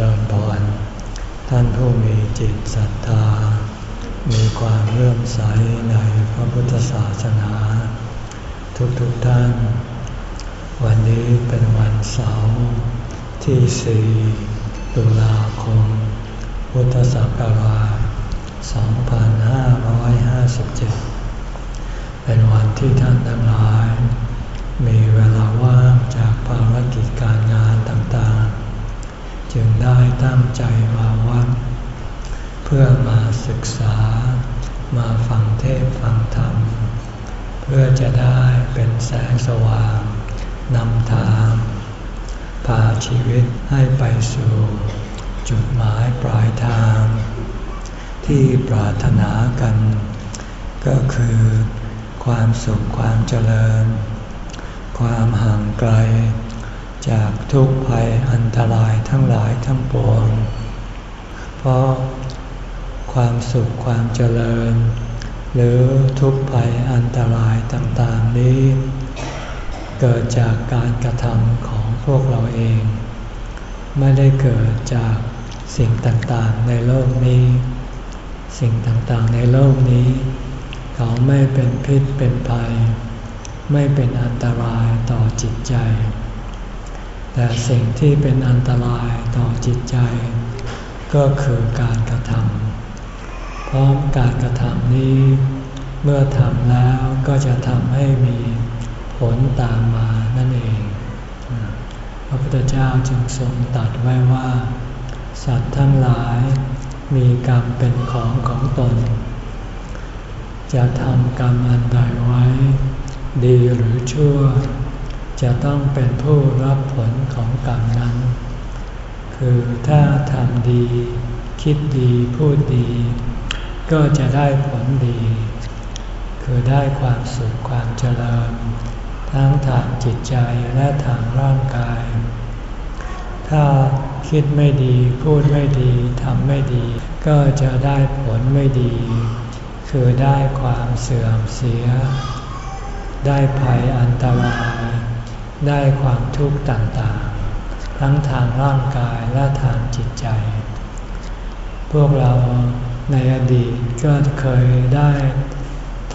ริญพร ท่านผู้มีจิตศรัทธา มีความเลื่อมใสในพระพุทธศาสนา ทุกๆทท่าน วันนี้เป็นวันเสาร์ที่สี่ตุลาคม พุทธศักราช 2557 เป็นวันที่ท่านทั้งหลาย มีเวลาว่างจากภารกิจการงานต่าง จึงได้ตั้งใจมาวัด เพื่อมาศึกษา มาฟังเทศฟังธรรม เพื่อจะได้เป็นแสงสว่างนำทางพาชีวิตให้ไปสู่ จุดหมายปลายทาง ที่ปรารถนากัน ก็คือความสุขความเจริญ ความห่างไกล จากทุกภัยอันตรายทั้งหลายทั้งปวง เพราะความสุขความเจริญ หรือทุกภัยอันตรายต่างๆนี้ เกิดจากการกระทำของพวกเราเอง ไม่ได้เกิดจากสิ่งต่างๆในโลกนี้ สิ่งต่างๆในโลกนี้ เขาไม่เป็นพิษเป็นภัย ไม่เป็นอันตรายต่อจิตใจ แต่สิ่งที่เป็นอันตรายต่อจิตใจ ก็คือการกระทำเพราะการกระทำนี้ เมื่อทำแล้วก็จะทำให้มีผลตามมานั่นเอง พระพุทธเจ้าจึงทรงตัดไว้ว่า สัตว์ทั้งหลายมีกรรมเป็นของของตน จะทำกรรมอันใดไว้ ดีหรือชั่ว จะต้องเป็นผู้รับผลของกรรมนั้น คือถ้าทำดี คิดดีพูดดี ก็จะได้ผลดี คือได้ความสุขความเจริญ ทั้งทางจิตใจและทางร่างกาย ถ้าคิดไม่ดีพูดไม่ดีทำไม่ดี ก็จะได้ผลไม่ดี คือได้ความเสื่อมเสีย ได้ภัยอันตราย ได้ความทุกข์ต่างๆ ทั้งทางร่างกายและทางจิตใจ พวกเราในอดีตก็เคยได้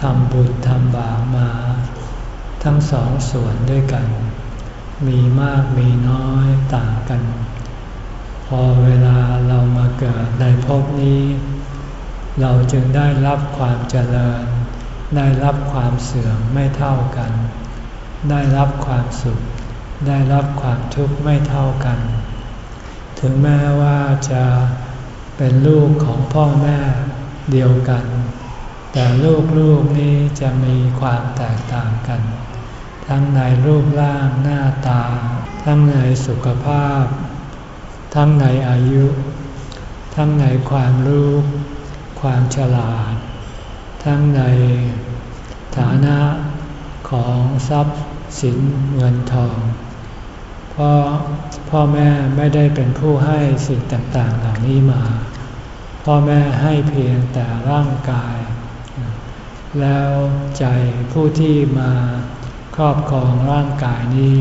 ทำบุญทำบาปมา ทั้งสองส่วนด้วยกัน มีมากมีน้อยต่างกัน พอเวลาเรามาเกิดในภพนี้ เราจึงได้รับความเจริญ ได้รับความเสื่อมไม่เท่ากัน ได้รับความสุข ได้รับความทุกข์ไม่เท่ากัน ถึงแม้ว่าจะเป็นลูกของพ่อแม่เดียวกัน แต่ลูกๆนี้จะมีความแตกต่างกัน ทั้งในรูปร่างหน้าตา ทั้งในสุขภาพ ทั้งในอายุ ทั้งในความรู้ ความฉลาด ทั้งในฐานะของทรัพย์ สินเงินทอง เพราะพ่อแม่ไม่ได้เป็นผู้ให้สิ่งต่างๆเหล่านี้มา พ่อแม่ให้เพียงแต่ร่างกาย แล้วใจผู้ที่มาครอบครองร่างกายนี้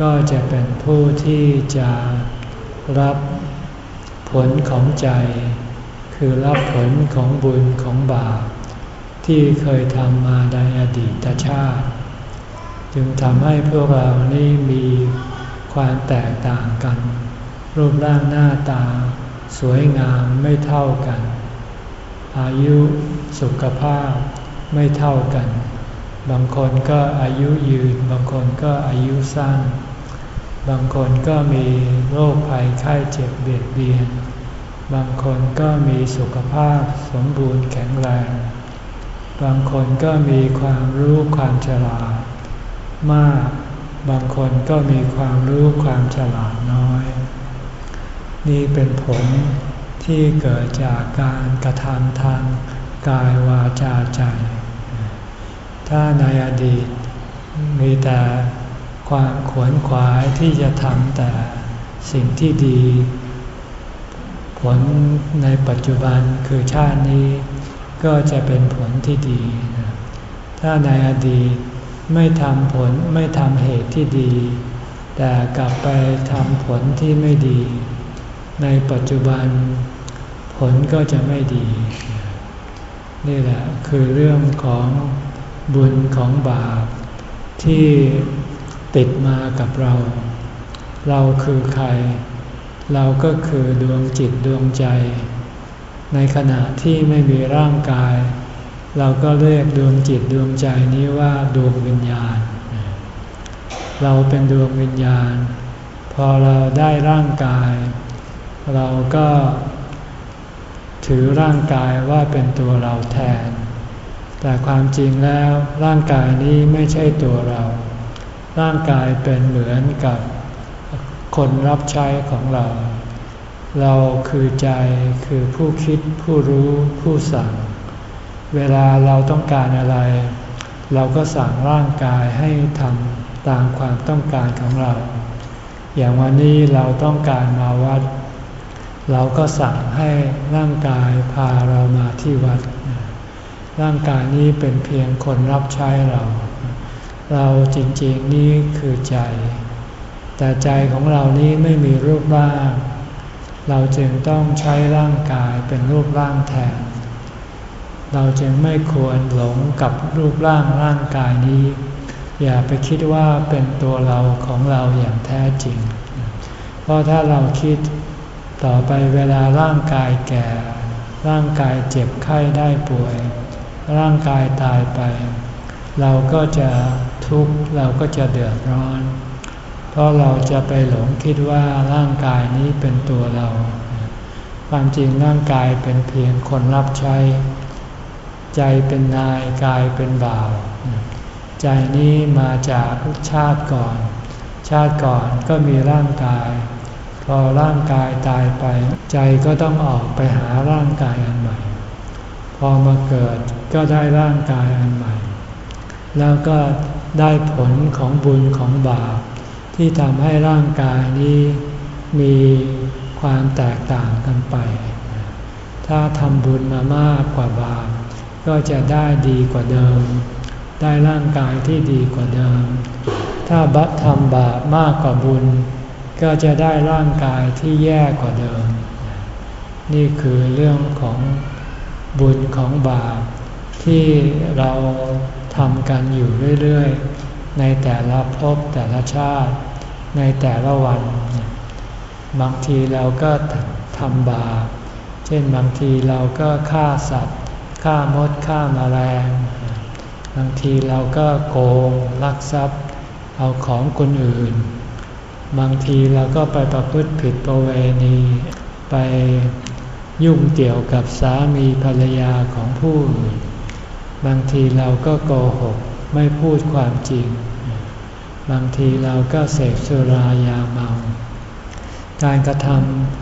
ก็จะเป็นผู้ที่จะรับผลของใจ คือรับผลของบุญของบาปที่เคยทำมาในอดีตชาติ จึงทำให้พวกเรานี่มีความแตกต่างกัน รูปร่างหน้าตา สวยงามไม่เท่ากัน อายุสุขภาพไม่เท่ากัน บางคนก็อายุยืน บางคนก็อายุสั้น บางคนก็มีโรคภัยไข้เจ็บเบียดเบียน บางคนก็มีสุขภาพสมบูรณ์แข็งแรง บางคนก็มีความรู้ความฉลาด มาก บางคนก็มีความรู้ความฉลาดน้อย นี่เป็นผลที่เกิดจากการกระทำทางกายวาจาใจ ถ้าในอดีตมีแต่ความขวนขวายที่จะทำแต่สิ่งที่ดี ผลในปัจจุบันคือชาตินี้ ก็จะเป็นผลที่ดี ถ้าในอดีต ไม่ทำผลไม่ทำเหตุที่ดี แต่กลับไปทำผลที่ไม่ดี ในปัจจุบัน ผลก็จะไม่ดี นี่แหละคือเรื่องของบุญของบาป ที่ติดมากับเรา เราคือใคร เราก็คือดวงจิตดวงใจ ในขณะที่ไม่มีร่างกาย เราก็เรียกดวงจิตดวงใจนี้ว่าดวงวิญญาณ เราเป็นดวงวิญญาณ พอเราได้ร่างกาย เราก็ถือร่างกายว่าเป็นตัวเราแทน แต่ความจริงแล้วร่างกายนี้ไม่ใช่ตัวเรา ร่างกายเป็นเหมือนกับคนรับใช้ของเรา เราคือใจคือผู้คิดผู้รู้ผู้สั่ง เวลาเราต้องการอะไร เราก็สั่งร่างกายให้ทำตามความต้องการของเรา อย่างวันนี้เราต้องการมาวัด เราก็สั่งให้ร่างกายพาเรามาที่วัด ร่างกายนี้เป็นเพียงคนรับใช้เรา เราจริงๆนี่คือใจ แต่ใจของเรานี้ไม่มีรูปร่าง เราจึงต้องใช้ร่างกายเป็นรูปร่างแทน เราจึงไม่ควรหลงกับรูปร่างร่างกายนี้ อย่าไปคิดว่าเป็นตัวเราของเราอย่างแท้จริง เพราะถ้าเราคิดต่อไปเวลาร่างกายแก่ ร่างกายเจ็บไข้ได้ป่วย ร่างกายตายไป เราก็จะทุกข์เราก็จะเดือดร้อน เพราะเราจะไปหลงคิดว่าร่างกายนี้เป็นตัวเรา ความจริงร่างกายเป็นเพียงคนรับใช้ ใจเป็นนายกายเป็นบ่าว ใจนี้มาจากชาติก่อน ชาติก่อนก็มีร่างกาย พอร่างกายตายไป ใจก็ต้องออกไปหาร่างกายอันใหม่ พอมาเกิดก็ได้ร่างกายอันใหม่ แล้วก็ได้ผลของบุญของบาปที่ทำให้ร่างกายนี้มีความแตกต่างกันไป ถ้าทำบุญมามากกว่าบาป ก็จะได้ดีกว่าเดิม ได้ร่างกายที่ดีกว่าเดิม ถ้าบัตทำบาปมากกว่าบุญ ก็จะได้ร่างกายที่แย่กว่าเดิม นี่คือเรื่องของบุญของบาปที่เราทำกันอยู่เรื่อยๆ ในแต่ละภพแต่ละชาติ ในแต่ละวัน บางทีเราก็ทำบาป เช่นบางทีเราก็ฆ่าสัตว์ ฆ่ามดฆ่ามาแมลงบางทีเราก็โกงลักทรัพย์ เอาของคนอื่น บางทีเราก็ไปประพฤติผิดประเวณี ไปยุ่งเกี่ยวกับสามีภรรยาของผู้อื่น บางทีเราก็โกหกไม่พูดความจริง บางทีเราก็เสพสุรายาเมา การกระท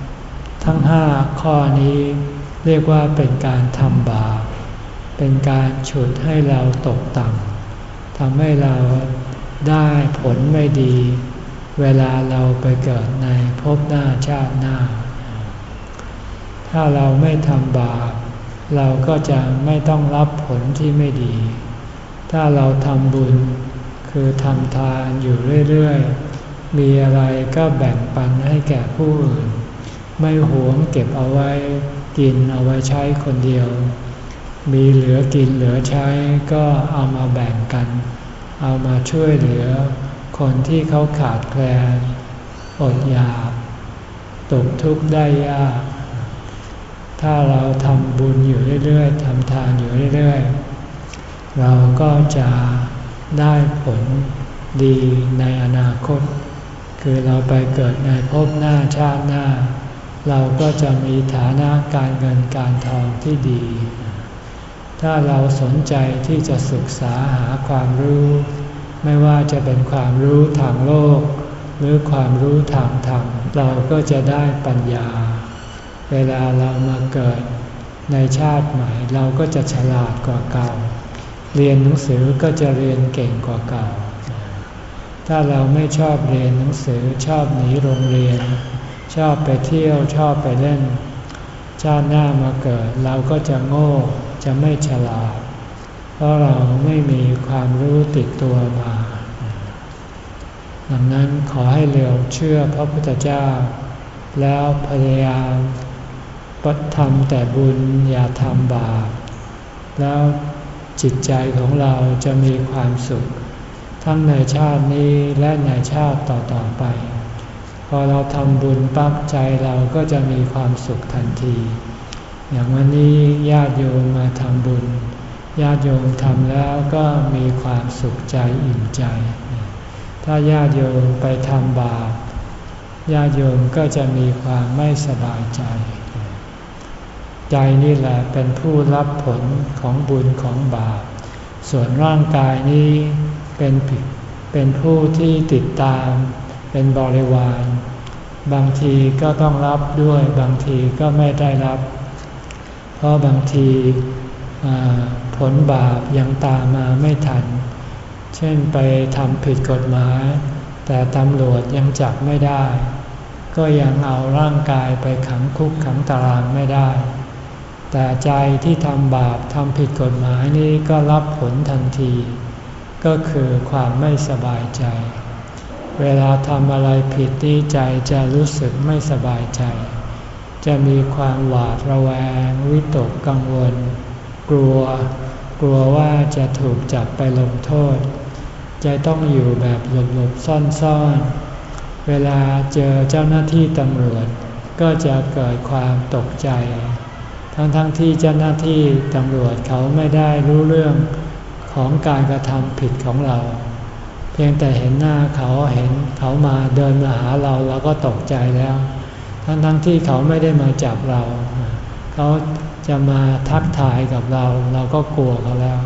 ำทั้งห้าข้อนี้ เรียกว่าเป็นการทำบาป เป็นการฉุดให้เราตกต่ำทำให้เราได้ผลไม่ดี เวลาเราไปเกิดในภพหน้าชาติหน้า ถ้าเราไม่ทำบาป เราก็จะไม่ต้องรับผลที่ไม่ดี ถ้าเราทำบุญคือทำทานอยู่เรื่อยๆ มีอะไรก็แบ่งปันให้แก่ผู้อื่น ไม่หวงเก็บเอาไว้ กินเอาไว้ใช้คนเดียว มีเหลือกินเหลือใช้ก็เอามาแบ่งกัน เอามาช่วยเหลือ คนที่เขาขาดแคลนอดอยากตกทุกข์ได้ยาก ถ้าเราทำบุญอยู่เรื่อยๆทำทานอยู่เรื่อยๆ เราก็จะได้ผลดีในอนาคต คือเราไปเกิดในภพหน้าชาติหน้า เราก็จะมีฐานะการเงินการทองที่ดี ถ้าเราสนใจที่จะศึกษาหาความรู้ ไม่ว่าจะเป็นความรู้ทางโลก หรือความรู้ทางธรรม เราก็จะได้ปัญญา เวลาเรามาเกิดในชาติใหม่ เราก็จะฉลาดกว่าเก่า เรียนหนังสือก็จะเรียนเก่งกว่าเก่า ถ้าเราไม่ชอบเรียนหนังสือชอบหนีโรงเรียน ชอบไปเที่ยวชอบไปเล่น ชาติหน้ามาเกิดเราก็จะโง่จะไม่ฉลาด เพราะเราไม่มีความรู้ติดตัวมา ดังนั้นขอให้เร็วเชื่อพระพุทธเจ้า แล้วพยายามปัทำแต่บุญอย่าทำบาป แล้วจิตใจของเราจะมีความสุข ทั้งในชาตินี้และในชาติต่อๆไป พอเราทำบุญปั๊บใจเราก็จะมีความสุขทันที อย่างวันนี้ญาติโยมมาทำบุญ ญาติโยมทำแล้วก็มีความสุขใจอิ่มใจ ถ้าญาติโยมไปทำบาปญาติโยมก็จะมีความไม่สบายใจ ใจนี่แหละเป็นผู้รับผลของบุญของบาป ส่วนร่างกายนี้เป็นเป็นผู้ที่ติดตาม เป็นบริวาร บางทีก็ต้องรับด้วยบางทีก็ไม่ได้รับ เพราะบางทีผลบาปยังตามมาไม่ทัน เช่นไปทำผิดกฎหมาย แต่ตำรวจยังจับไม่ได้ ก็ยังเอาร่างกายไปขังคุกขังตารางไม่ได้ แต่ใจที่ทำบาปทำผิดกฎหมายนี้ก็รับผลทันที ก็คือความไม่สบายใจ เวลาทำอะไรผิดที่ใจจะรู้สึกไม่สบายใจ จะมีความหวาดระแวง วิตกกังวล กลัว กลัวว่าจะถูกจับไปลงโทษ จะต้องอยู่แบบหลบๆซ่อนๆเวลาเจอเจ้าหน้าที่ตำรวจ ก็จะเกิดความตกใจ ทั้งๆทที่เจ้าหน้าที่ตำรวจเขาไม่ได้รู้เรื่องของการกระทำผิดของเรา พียงแต่เห็นหน้าเขาเห็นเขามาเดินมาหาเราเราก็ตกใจแล้ว ทั้งๆทที่เขาไม่ได้มาจับเรา เขาจะมาทักทายกับเรา เราก็กลัวเขาแล้ว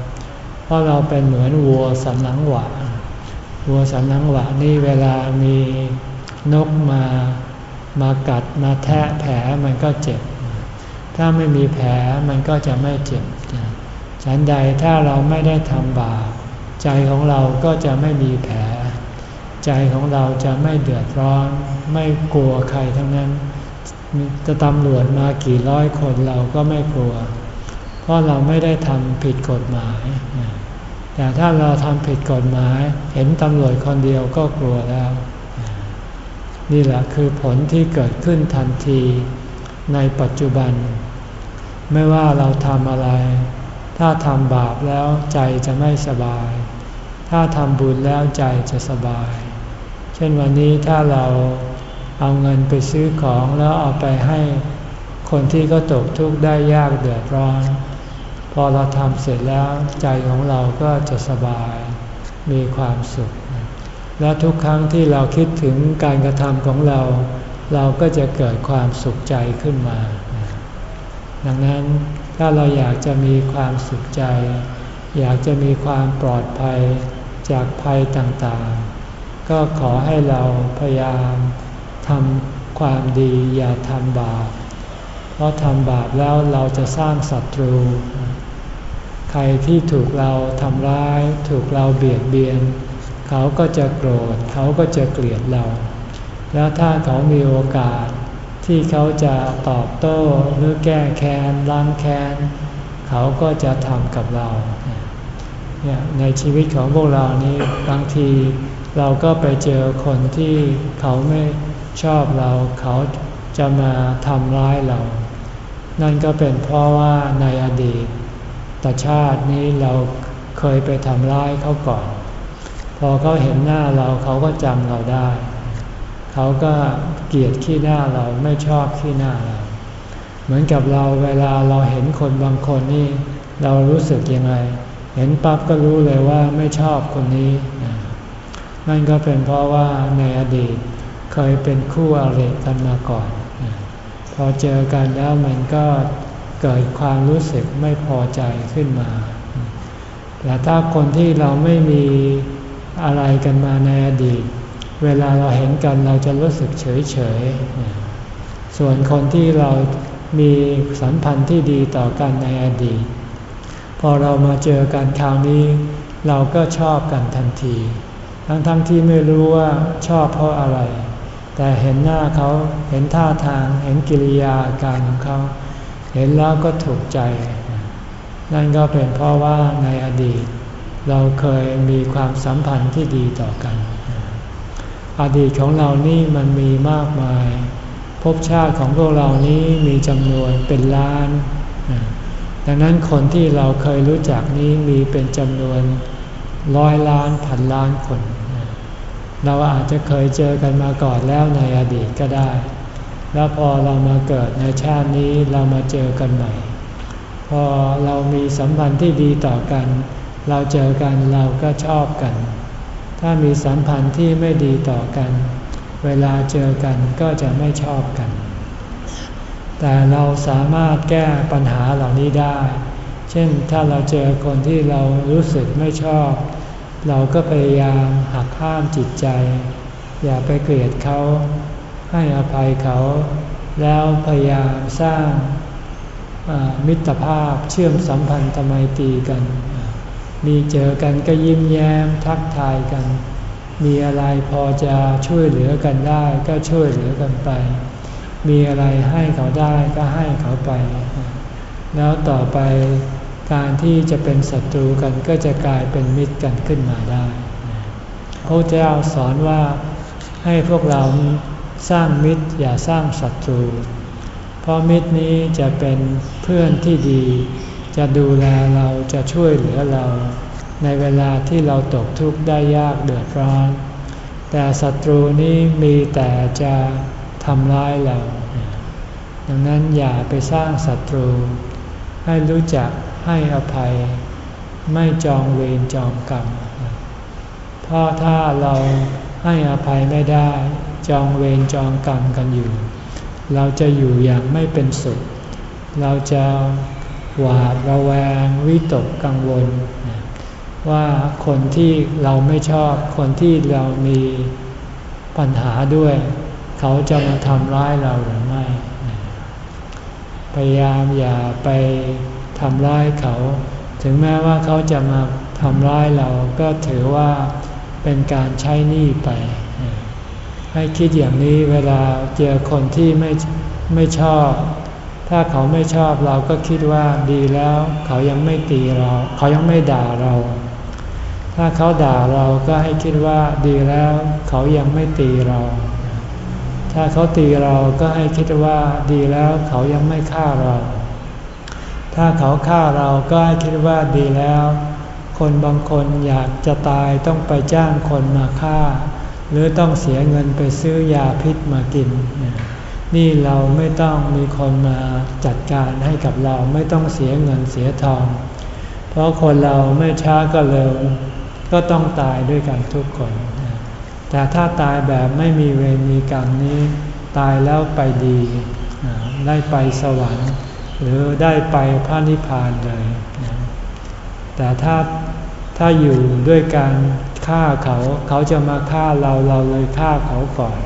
เพราะเราเป็นเหมือนวัวสันหลังหวาวัวสันหลังหวะนี่เวลามีนกมามากัดมาแทะแผลมันก็เจ็บ ถ้าไม่มีแผลมันก็จะไม่เจ็บฉันใดถ้าเราไม่ได้ทำบาป ใจของเราก็จะไม่มีแผล ใจของเราจะไม่เดือดร้อน ไม่กลัวใครทั้งนั้น จะตำรวจมากี่ร้อยคนเราก็ไม่กลัว เพราะเราไม่ได้ทำผิดกฎหมาย แต่ถ้าเราทำผิดกฎหมาย เห็นตำรวจคนเดียวก็กลัวแล้ว นี่แหละคือผลที่เกิดขึ้นทันทีในปัจจุบัน ไม่ว่าเราทำอะไร ถ้าทำบาปแล้วใจจะไม่สบาย ถ้าทำบุญแล้วใจจะสบาย เช่นวันนี้ถ้าเราเอาเงินไปซื้อของแล้วเอาไปให้คนที่ก็ตกทุกข์ได้ยากเดือดร้อน พอเราทำเสร็จแล้วใจของเราก็จะสบายมีความสุข และทุกครั้งที่เราคิดถึงการกระทำของเรา เราก็จะเกิดความสุขใจขึ้นมา ดังนั้นถ้าเราอยากจะมีความสุขใจ อยากจะมีความปลอดภัย จากภัยต่างๆ ก็ขอให้เราพยายามทำความดีอย่าทำบาป เพราะทำบาปแล้วเราจะสร้างศัตรู ใครที่ถูกเราทำร้าย ถูกเราเบียดเบียน เขาก็จะโกรธ เขาก็จะเกลียดเรา แล้วถ้าเขามีโอกาสที่เขาจะตอบโต้หรือแก้แค้นล้างแค้น เขาก็จะทำกับเรา เนี่ยในชีวิตของพวกเรานี้บางทีเราก็ไปเจอคนที่เขาไม่ชอบเราเขาจะมาทำร้ายเรา นั่นก็เป็นเพราะว่าในอดีตตชาตินี้เราเคยไปทำร้ายเขาก่อน พอเขาเห็นหน้าเราเขาก็จำเราได้ เขาก็เกลียดขี้หน้าเราไม่ชอบขี้หน้าเรา เหมือนกับเราเวลาเราเห็นคนบางคนนี่ เรารู้สึกยังไง เห็นปั๊บก็รู้เลยว่าไม่ชอบคนนี้ นั่นก็เป็นเพราะว่าในอดีตเคยเป็นคู่อริกันมาก่อน พอเจอกันแล้วมันก็เกิดความรู้สึกไม่พอใจขึ้นมา แต่ถ้าคนที่เราไม่มีอะไรกันมาในอดีต เวลาเราเห็นกันเราจะรู้สึกเฉยเฉย ส่วนคนที่เรามีสัมพันธ์ที่ดีต่อกันในอดีต อเรามาเจอกันคราวนี้ เราก็ชอบกันทันที ทั้งๆทที่ไม่รู้ว่าชอบเพราะอะไร แต่เห็นหน้าเขาเห็นท่าทางเห็นกิริยาการของเขา เห็นแล้วก็ถูกใจ นั่นก็เป็นเพราะว่าในอดีต เราเคยมีความสัมพันธ์ที่ดีต่อกัน อดีตของเรานี่มันมีมากมายภพชาติของพวกเรานี้มีจำนวนเป็นล้าน ดังนั้นคนที่เราเคยรู้จักนี้มีเป็นจำนวนร้อยล้านพันล้านคน เราอาจจะเคยเจอกันมาก่อนแล้วในอดีตก็ได้ แล้วพอเรามาเกิดในชาตินี้เรามาเจอกันใหม่ พอเรามีสัมพันธ์ที่ดีต่อกัน เราเจอกันเราก็ชอบกัน ถ้ามีสัมพันธ์ที่ไม่ดีต่อกัน เวลาเจอกันก็จะไม่ชอบกัน แต่เราสามารถแก้ปัญหาเหล่านี้ได้ เช่นถ้าเราเจอคนที่เรารู้สึกไม่ชอบ เราก็พยายามหักห้ามจิตใจ อย่าไปเกลียดเขา ให้อภัยเขา แล้วพยายามสร้างมิตรภาพเชื่อมสัมพันธ์ทำไมตีกัน มีเจอกันก็ยิ้มแย้มทักทายกัน มีอะไรพอจะช่วยเหลือกันได้ก็ช่วยเหลือกันไป มีอะไรให้เขาได้ก็ให้เขาไป แล้วต่อไปการที่จะเป็นศัตรูกันก็จะกลายเป็นมิตรกันขึ้นมาได้ พระเจ้าสอนว่าให้พวกเราสร้างมิตรอย่าสร้างศัตรู เพราะมิตรนี้จะเป็นเพื่อนที่ดี จะดูแลเราจะช่วยเหลือเรา ในเวลาที่เราตกทุกข์ได้ยากเดือดร้อน แต่ศัตรูนี้มีแต่จะ ทำร้ายเรา ดังนั้นอย่าไปสร้างศัตรู ให้รู้จักให้อภัย ไม่จองเวรจองกรรมเพราะถ้าเราให้อภัยไม่ได้ จองเวรจองกรรมกันอยู่ เราจะอยู่อย่างไม่เป็นสุข เราจะหวาดระแวงวิตกกังวล ว่าคนที่เราไม่ชอบคนที่เรามีปัญหาด้วย เขาจะมาทำร้ายเราหรือไม่ พยายามอย่าไปทำร้ายเขา ถึงแม้ว่าเขาจะมาทำร้ายเราก็ถือว่าเป็นการใช้หนี้ไป ให้คิดอย่างนี้เวลาเจอคนที่ไม่ไม่ชอบ ถ้าเขาไม่ชอบเราก็คิดว่าดีแล้ว เขายังไม่ตีเรา เขายังไม่ด่าเรา ถ้าเขาด่าเราก็ให้คิดว่าดีแล้ว เขายังไม่ตีเรา ถ้าเขาตีเราก็ให้คิดว่าดีแล้วเขายังไม่ฆ่าเรา ถ้าเขาฆ่าเราก็ให้คิดว่าดีแล้ว คนบางคนอยากจะตายต้องไปจ้างคนมาฆ่า หรือต้องเสียเงินไปซื้อยาพิษมากิน นี่เราไม่ต้องมีคนมาจัดการให้กับเราไม่ต้องเสียเงินเสียทอง เพราะคนเราไม่ช้าก็เร็ว ก็ต้องตายด้วยกันทุกคน แต่ถ้าตายแบบไม่มีเวรมีกรรมนี้ ตายแล้วไปดี ได้ไปสวรรค์ หรือได้ไปพระนิพพานเลย แต่ถ้าถ้าอยู่ด้วยการฆ่าเขาเขาจะมาฆ่าเราเราเลยฆ่าเขาก่อน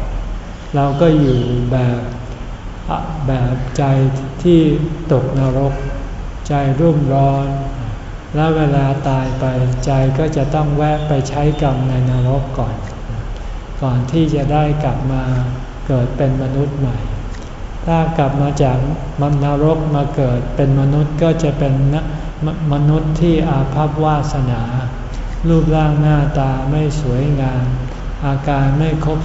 เราก็อยู่แบบแบบใจที่ตกนรก ใจรุ่มร้อน แล้วเวลาตายไปใจก็จะต้องแวะไปใช้กรรมในนรกก่อน ก่อนที่จะได้กลับมาเกิดเป็นมนุษย์ใหม่ ถ้ากลับมาจากมนรกมาเกิดเป็นมนุษย์ก็จะเป็นมนุษย์ที่อาภัพวาสนา รูปร่างหน้าตาไม่สวยงาม อาการไม่ครบ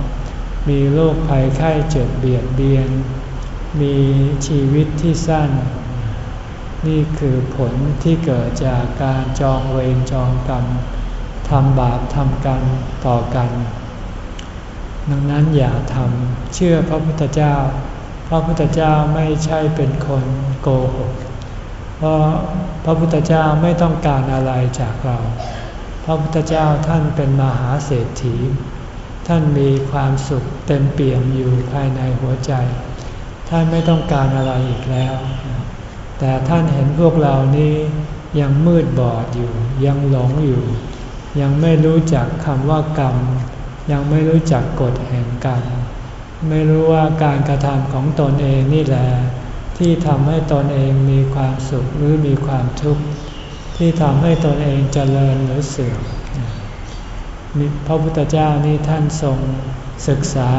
32 มีโรคภัยไข้เจ็บเบียดเบียน มีชีวิตที่สั้น นี่คือผลที่เกิดจากการจองเวรจองกรรม ทำบาปทำกรรมต่อกัน ดังนั้นอย่าทำเชื่อพระพุทธเจ้า พระพุทธเจ้าไม่ใช่เป็นคนโกหก เพราะพระพุทธเจ้าไม่ต้องการอะไรจากเรา พระพุทธเจ้าท่านเป็นมหาเศรษฐี ท่านมีความสุขเต็มเปี่ยมอยู่ภายในหัวใจ ท่านไม่ต้องการอะไรอีกแล้ว แต่ท่านเห็นพวกเรานี้ยังมืดบอดอยู่ยังหลงอยู่ ยังไม่รู้จักคำว่ากรรม ยังไม่รู้จักกฎแห่งกรรม ไม่รู้ว่าการกระทำของตนเองนี่แหละที่ทำให้ตนเองมีความสุขหรือมีความทุกข์ที่ทำให้ตนเองเจริญหรือเสื่อมพระพุทธเจ้านี่ท่านทรงศึกษา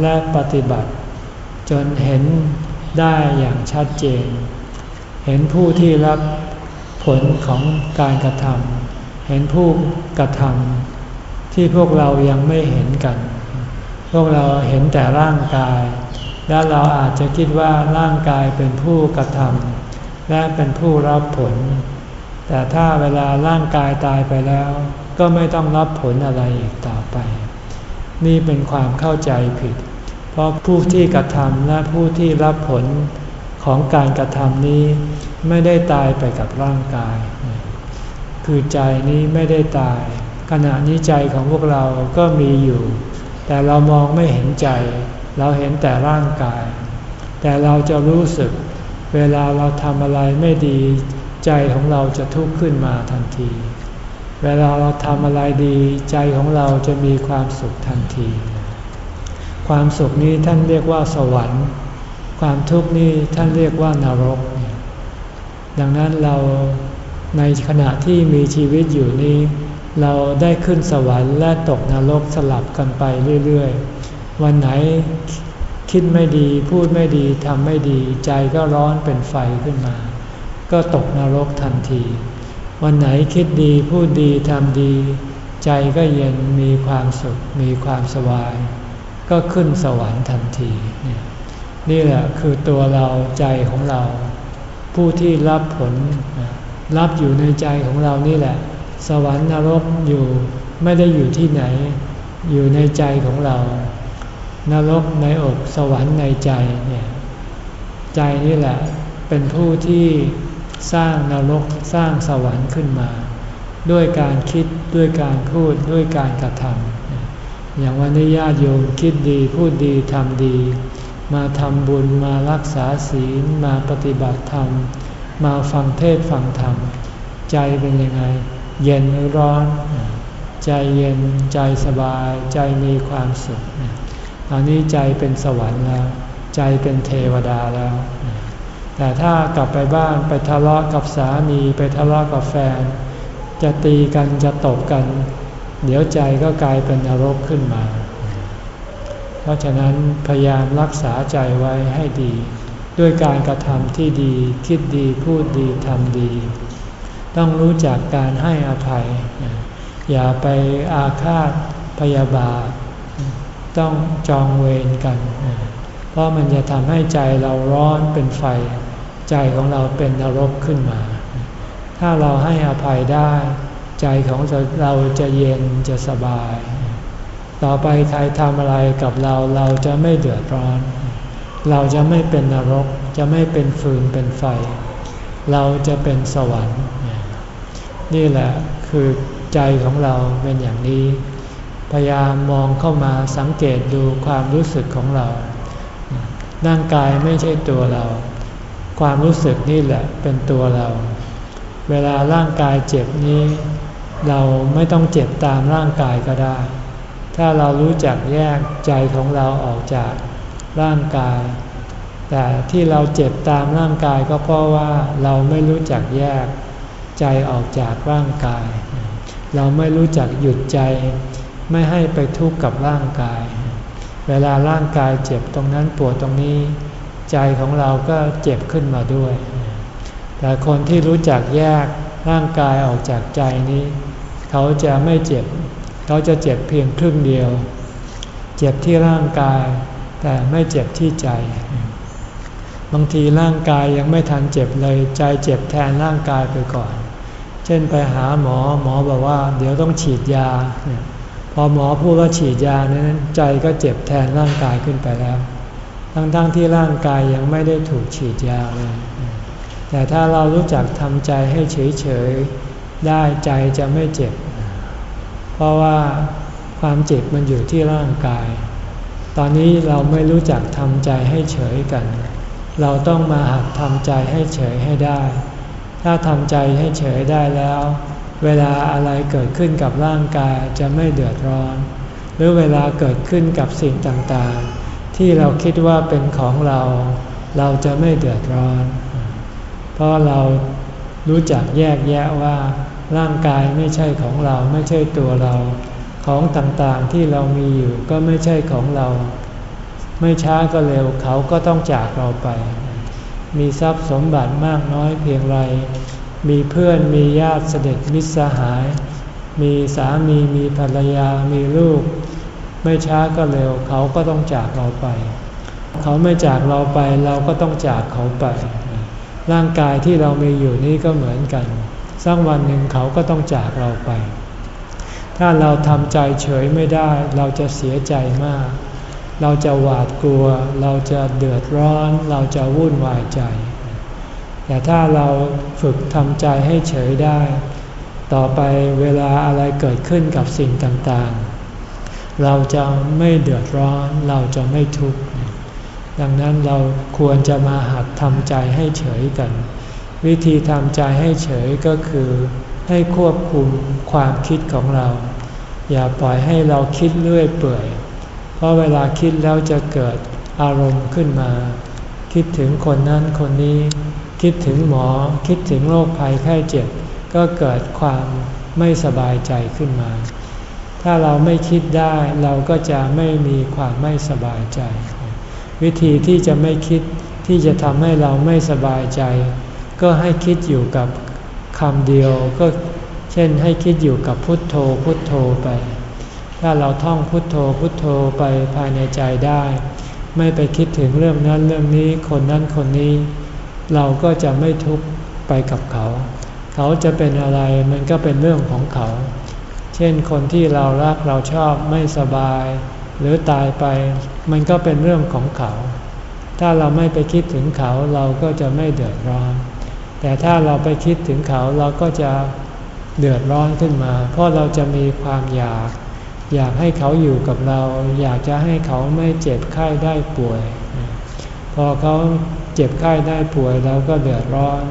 และปฏิบัติ จนเห็นได้อย่างชัดเจน เห็นผู้ที่รับผลของการกระทำ เห็นผู้กระทำที่พวกเรายังไม่เห็นกัน พวกเราเห็นแต่ร่างกาย และเราอาจจะคิดว่าร่างกายเป็นผู้กระทำและเป็นผู้รับผล แต่ถ้าเวลาร่างกายตายไปแล้ว ก็ไม่ต้องรับผลอะไรอีกต่อไป นี่เป็นความเข้าใจผิด เพราะผู้ที่กระทำและผู้ที่รับผลของการกระทำนี้ไม่ได้ตายไปกับร่างกาย คือใจนี้ไม่ได้ตาย ขณะนี้ใจของพวกเราก็มีอยู่ แต่เรามองไม่เห็นใจ เราเห็นแต่ร่างกาย แต่เราจะรู้สึก เวลาเราทำอะไรไม่ดี ใจของเราจะทุกข์ขึ้นมาทันที เวลาเราทำอะไรดี ใจของเราจะมีความสุขทันที ความสุขนี้ท่านเรียกว่าสวรรค์ ความทุกข์นี้ท่านเรียกว่านรก ดังนั้นเรา ในขณะที่มีชีวิตอยู่นี้ เราได้ขึ้นสวรรค์และตกนรกสลับกันไปเรื่อยๆ วันไหนคิดไม่ดีพูดไม่ดีทำไม่ดีใจก็ร้อนเป็นไฟขึ้นมา ก็ตกนรกทันที วันไหนคิดดีพูดดีทำดี ใจก็เย็นมีความสุขมีความสบาย ก็ขึ้นสวรรค์ทันทีนี่แหละคือตัวเราใจของเรา ผู้ที่รับผล รับอยู่ในใจของเรานี่แหละ สวรรค์นรกอยู่ไม่ได้อยู่ที่ไหน อยู่ในใจของเรา นรกในอกสวรรค์ในใจเนี่ยใจนี่แหละเป็นผู้ที่สร้างนรกสร้างสวรรค์ขึ้นมา ด้วยการคิดด้วยการพูดด้วยการกระทำอย่างวันนี้ญาติโยมคิดดีพูดดีทำดี มาทำบุญมารักษาศีลมาปฏิบัติธรรม มาฟังเทศฟังธรรม ใจเป็นยังไง เย็นหรือร้อน ใจเย็นใจสบายใจมีความสุขตอนนี้ใจเป็นสวรรค์แล้ว ใจเป็นเทวดาแล้ว แต่ถ้ากลับไปบ้านไปทะเลาะกับสามีไปทะเลาะกับแฟน จะตีกันจะตบกัน เดี๋ยวใจก็กลายเป็นนรกขึ้นมา เพราะฉะนั้นพยายามรักษาใจไว้ให้ดี ด้วยการกระทำที่ดี คิดดีพูดดีทำดี ต้องรู้จักการให้อภัย อย่าไปอาฆาตพยาบาท ต้องจองเวรกัน เพราะมันจะทำให้ใจเราร้อนเป็นไฟ ใจของเราเป็นนรกขึ้นมา ถ้าเราให้อภัยได้ ใจของเราจะเย็นจะสบาย ต่อไปใครทำอะไรกับเราเราจะไม่เดือดร้อน เราจะไม่เป็นนรกจะไม่เป็นฟืนเป็นไฟ เราจะเป็นสวรรค์ นี่แหละคือใจของเราเป็นอย่างนี้ พยายามมองเข้ามาสังเกตดูความรู้สึกของเรา ร่างกายไม่ใช่ตัวเรา ความรู้สึกนี่แหละเป็นตัวเรา เวลาร่างกายเจ็บนี้ เราไม่ต้องเจ็บตามร่างกายก็ได้ ถ้าเรารู้จักแยกใจของเราออกจาก ร่างกาย แต่ที่เราเจ็บตามร่างกายก็เพราะว่าเราไม่รู้จักแยกใจออกจากร่างกาย เราไม่รู้จักหยุดใจ ไม่ให้ไปทุกข์กับร่างกาย เวลาร่างกายเจ็บตรงนั้นปวดตรงนี้ ใจของเราก็เจ็บขึ้นมาด้วย แต่คนที่รู้จักแยกร่างกายออกจากใจนี้ เขาจะไม่เจ็บ เขาจะเจ็บเพียงครึ่งเดียว เจ็บที่ร่างกาย แต่ไม่เจ็บที่ใจ บางทีร่างกายยังไม่ทันเจ็บเลย ใจเจ็บแทนร่างกายไปก่อน เช่นไปหาหมอหมอบอกว่า เดี๋ยวต้องฉีดยา พอหมอพูดว่าฉีดยานั้นใจก็เจ็บแทนร่างกายขึ้นไปแล้ว ทั้งๆทที่ร่างกายยังไม่ได้ถูกฉีดยาเลย แต่ถ้าเรารู้จักทำใจให้เฉยๆได้ใจจะไม่เจ็บ เพราะว่าความเจ็บมันอยู่ที่ร่างกาย ตอนนี้เราไม่รู้จักทำใจให้เฉยกัน เราต้องมาหัดทำใจให้เฉยให้ได้ ถ้าทำใจให้เฉยได้แล้ว เวลาอะไรเกิดขึ้นกับร่างกายจะไม่เดือดร้อน หรือเวลาเกิดขึ้นกับสิ่งต่างๆ ที่เราคิดว่าเป็นของเรา เราจะไม่เดือดร้อน เพราะเรารู้จักแยกแยะว่าร่างกายไม่ใช่ของเราไม่ใช่ตัวเรา ของต่างๆที่เรามีอยู่ก็ไม่ใช่ของเรา ไม่ช้าก็เร็วเขาก็ต้องจากเราไป มีทรัพย์สมบัติมากน้อยเพียงไร มีเพื่อนมีญาติเสด็จมิตรสหาย มีสามีมีภรรยามีลูก ไม่ช้าก็เร็วเขาก็ต้องจากเราไป เขาไม่จากเราไปเราก็ต้องจากเขาไป ร่างกายที่เรามีอยู่นี้ก็เหมือนกัน สักวันหนึ่งเขาก็ต้องจากเราไป ถ้าเราทำใจเฉยไม่ได้ เราจะเสียใจมาก เราจะหวาดกลัว เราจะเดือดร้อน เราจะวุ่นวายใจ แต่ถ้าเราฝึกทำใจให้เฉยได้ ต่อไปเวลาอะไรเกิดขึ้นกับสิ่งต่างๆ เราจะไม่เดือดร้อน เราจะไม่ทุกข์ดังนั้นเราควรจะมาหัดทำใจให้เฉยกัน วิธีทำใจให้เฉยก็คือ ให้ควบคุมความคิดของเรา อย่าปล่อยให้เราคิดเรื่อยเปื่อย เพราะเวลาคิดแล้วจะเกิดอารมณ์ขึ้นมา คิดถึงคนนั้นคนนี้ คิดถึงหมอ คิดถึงโรคภัยไข้เจ็บ ก็เกิดความไม่สบายใจขึ้นมา ถ้าเราไม่คิดได้เราก็จะไม่มีความไม่สบายใจ วิธีที่จะไม่คิดที่จะทำให้เราไม่สบายใจ ก็ให้คิดอยู่กับ คำเดียวก็เช่นให้คิดอยู่กับพุทโธพุทโธไป ถ้าเราท่องพุทโธพุทโธไปภายในใจได้ ไม่ไปคิดถึงเรื่องนั้นเรื่องนี้คนนั้นคนนี้ เราก็จะไม่ทุกข์ไปกับเขา เขาจะเป็นอะไรมันก็เป็นเรื่องของเขา เช่นคนที่เรารักเราชอบไม่สบาย หรือตายไป มันก็เป็นเรื่องของเขา ถ้าเราไม่ไปคิดถึงเขาเราก็จะไม่เดือดร้อน แต่ถ้าเราไปคิดถึงเขาเราก็จะเดือดร้อนขึ้นมา เพราะเราจะมีความอยาก อยากให้เขาอยู่กับเรา อยากจะให้เขาไม่เจ็บไข้ได้ป่วย พอเขาเจ็บไข้ได้ป่วยเราก็เดือดร้อน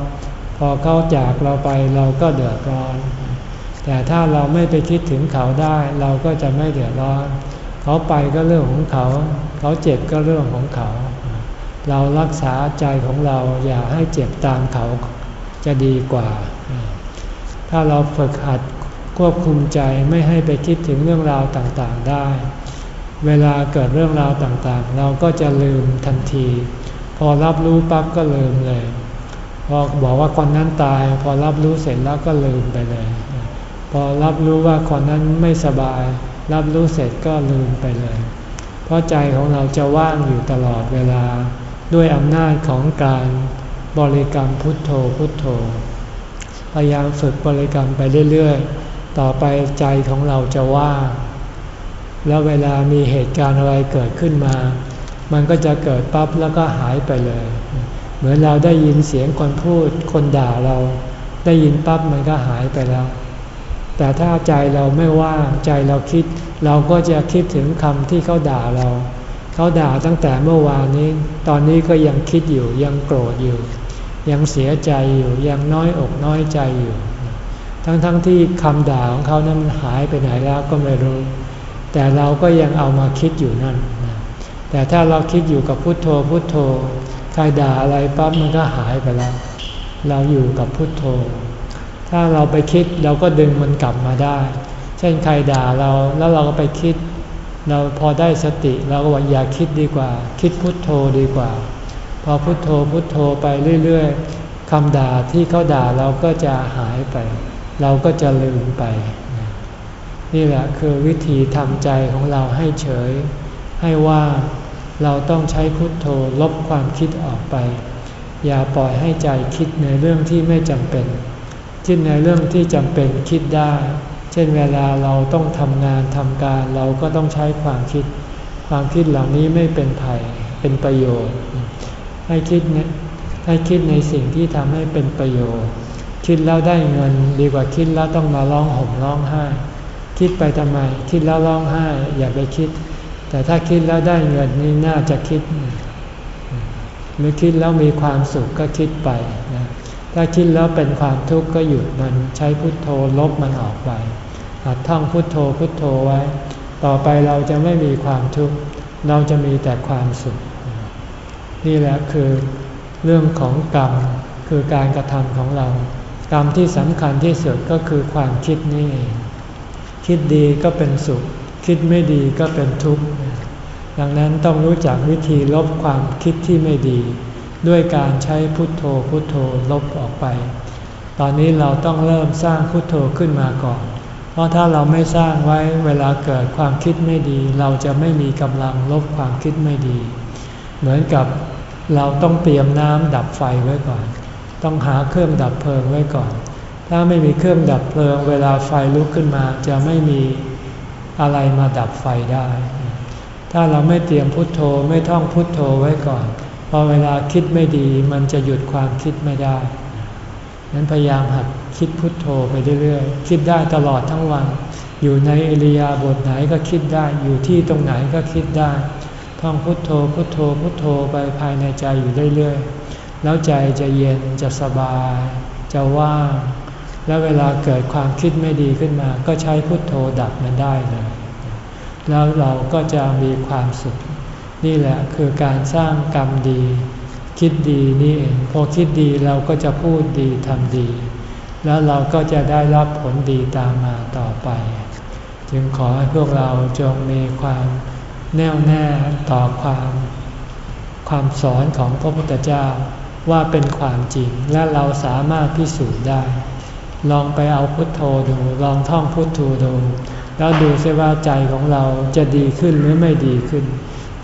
พอเขาจากเราไปเราก็เดือดร้อน แต่ถ้าเราไม่ไปคิดถึงเขาได้ เราก็จะไม่เดือดร้อน เขาไปก็เรื่องของเขา เขาเจ็บก็เรื่องของเขา เรารักษาใจของเราอย่าให้เจ็บตามเขา จะดีกว่า ถ้าเราฝึกหัดควบคุมใจไม่ให้ไปคิดถึงเรื่องราวต่างๆได้ เวลาเกิดเรื่องราวต่างๆ เราก็จะลืมทันที พอรับรู้ปั๊บก็ลืมเลย พอบอกว่าคนนั้นตาย พอรับรู้เสร็จแล้วก็ลืมไปเลย พอรับรู้ว่าคนนั้นไม่สบาย รับรู้เสร็จก็ลืมไปเลย เพราะใจของเราจะว่างอยู่ตลอดเวลาด้วยอำนาจของการ บริกรรมพุทโธพุทโธ พยายามฝึกบริกรรมไปเรื่อยๆ ต่อไปใจของเราจะว่างแล้วเวลามีเหตุการณ์อะไรเกิดขึ้นมา มันก็จะเกิดปั๊บแล้วก็หายไปเลย เหมือนเราได้ยินเสียงคนพูดคนด่าเรา ได้ยินปั๊บมันก็หายไปแล้ว แต่ถ้าใจเราไม่ว่างใจเราคิด เราก็จะคิดถึงคำที่เขาด่าเรา เขาด่าตั้งแต่เมื่อวานนี้ ตอนนี้ก็ยังคิดอยู่ยังโกรธอยู่ ยังเสียใจอยู่ยังน้อยอกน้อยใจอยู่ ทั้งๆทที่คำด่าของเขานั้นหายไปไหนแล้วก็ไม่รู้ แต่เราก็ยังเอามาคิดอยู่นั่น แต่ถ้าเราคิดอยู่กับพุทโธพุทโธ ใครด่าอะไรปั๊บมันก็หายไปแล้ว เราอยู่กับพุทโธ ถ้าเราไปคิดเราก็ดึงมันกลับมาได้ เช่นใครด่าเราแล้วเราก็ไปคิด เราพอได้สติเราก็ว่าอย่าคิดดีกว่า คิดพุทโธดีกว่า พอพุโทโธพุโทโธไปเรื่อยๆคำด่าที่เขาด่าเราก็จะหายไป เราก็จะลืมไป นี่แหละคือวิธีทำใจของเราให้เฉย ให้ว่าเราต้องใช้พุทโธลบความคิดออกไป อย่าปล่อยให้ใจคิดในเรื่องที่ไม่จำเป็นคิดในเรื่องที่จำเป็นคิดได้ เช่นเวลาเราต้องทำงานทำการเราก็ต้องใช้ความคิด ความคิดเหล่านี้ไม่เป็นภัยเป็นประโยชน์ ให้คิดให้คิดในสิ่งที่ทำให้เป็นประโยชน์ คิดแล้วได้เงินดีกว่าคิดแล้วต้องมาร้องห่มร้องไห้ คิดไปทำไม คิดแล้วร้องไห้ อย่าไปคิด แต่ถ้าคิดแล้วได้เงินนี่น่าจะคิดหรือคิดแล้วมีความสุขก็คิดไป ถ้าคิดแล้วเป็นความทุกข์ก็หยุดมันใช้พุทโธลบมันออกไปหัดท่องพุทโธพุทโธไว้ ต่อไปเราจะไม่มีความทุกข์เราจะมีแต่ความสุข นี่แหละคือเรื่องของกรรมคือการกระทำของเรา กรรมที่สำคัญที่สุดก็คือความคิดนี่เองคิดดีก็เป็นสุข คิดไม่ดีก็เป็นทุกข์ดังนั้นต้องรู้จักวิธีลบความคิดที่ไม่ดี ด้วยการใช้พุทโธพุทโธลบออกไป ตอนนี้เราต้องเริ่มสร้างพุทโธขึ้นมาก่อน เพราะถ้าเราไม่สร้างไว้เวลาเกิดความคิดไม่ดี เราจะไม่มีกำลังลบความคิดไม่ดี เหมือนกับเราต้องเตรียมน้ำดับไฟไว้ก่อน ต้องหาเครื่องดับเพลิงไว้ก่อน ถ้าไม่มีเครื่องดับเพลิง เวลาไฟลุกขึ้นมาจะไม่มีอะไรมาดับไฟได้ ถ้าเราไม่เตรียมพุทโธไม่ท่องพุทโธไว้ก่อน พอเวลาคิดไม่ดีมันจะหยุดความคิดไม่ได้นั้นพยายามหัดคิดพุทโธไปเรื่อยๆ คิดได้ตลอดทั้งวัน อยู่ในเอริยาบทไหนก็คิดได้ อยู่ที่ตรงไหนก็คิดได้ ท่องพุทโธพุทโธพุทโธไปภายในใจอยู่เรื่อยๆ แล้วใจจะเย็นจะสบาย จะว่าง แล้วเวลาเกิดความคิดไม่ดีขึ้นมา ก็ใช้พุทโธดับมันได้เลย แล้วเราก็จะมีความสุข นี่แหละคือการสร้างกรรมดี คิดดีนี่เองพอคิดดีเราก็จะพูดดีทำดี แล้วเราก็จะได้รับผลดีตามมาต่อไป จึงขอให้พวกเราจงมีความแน่วแน่ต่อความ ความสอนของพระพุทธเจ้าว่าเป็นความจริงและเราสามารถพิสูจน์ได้ ลองไปเอาพุทโธดู ลองท่องพุทโธดู แล้วดูซิว่าใจของเราจะดีขึ้นหรือไม่ดีขึ้น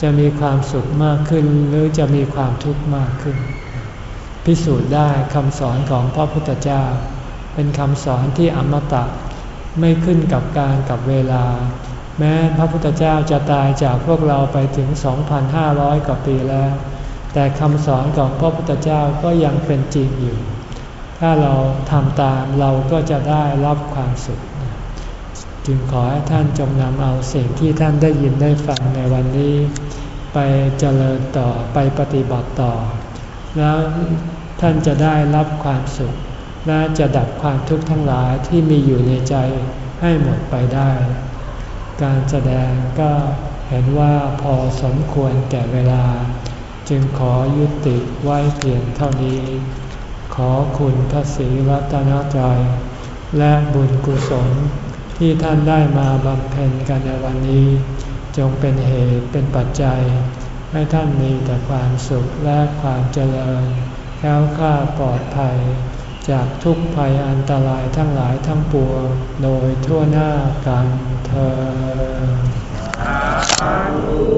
จะมีความสุขมากขึ้นหรือจะมีความทุกข์มากขึ้น พิสูจน์ได้คำสอนของพระพุทธเจ้า เป็นคำสอนที่อมตะไม่ขึ้นกับการกับเวลา แม้พระพุทธเจ้าจะตายจากพวกเราไปถึง 2,500 กว่าปีแล้ว แต่คำสอนของพระพุทธเจ้าก็ยังเป็นจริงอยู่ ถ้าเราทำตามเราก็จะได้รับความสุขจึงขอให้ท่านจงนำเอาสิ่งที่ท่านได้ยินได้ฟังในวันนี้ ไปเจริญต่อไปปฏิบัติต่อ แล้วท่านจะได้รับความสุข และจะดับความทุกข์ทั้งหลายที่มีอยู่ในใจให้หมดไปได้ การแสดงก็เห็นว่าพอสมควรแก่เวลา จึงขอยุติไว้เพียงเท่านี้ ขอคุณพระศรีรัตนตรัยและบุญกุศลที่ท่านได้มาบำเพ็ญกันในวันนี้ จงเป็นเหตุเป็นปัจจัย ให้ท่านมีแต่ความสุขและความเจริญแค้วค่าปลอดภัย จากทุกภัยอันตรายทั้งหลายทั้งปวงโดยทั่วหน้ากันเธอ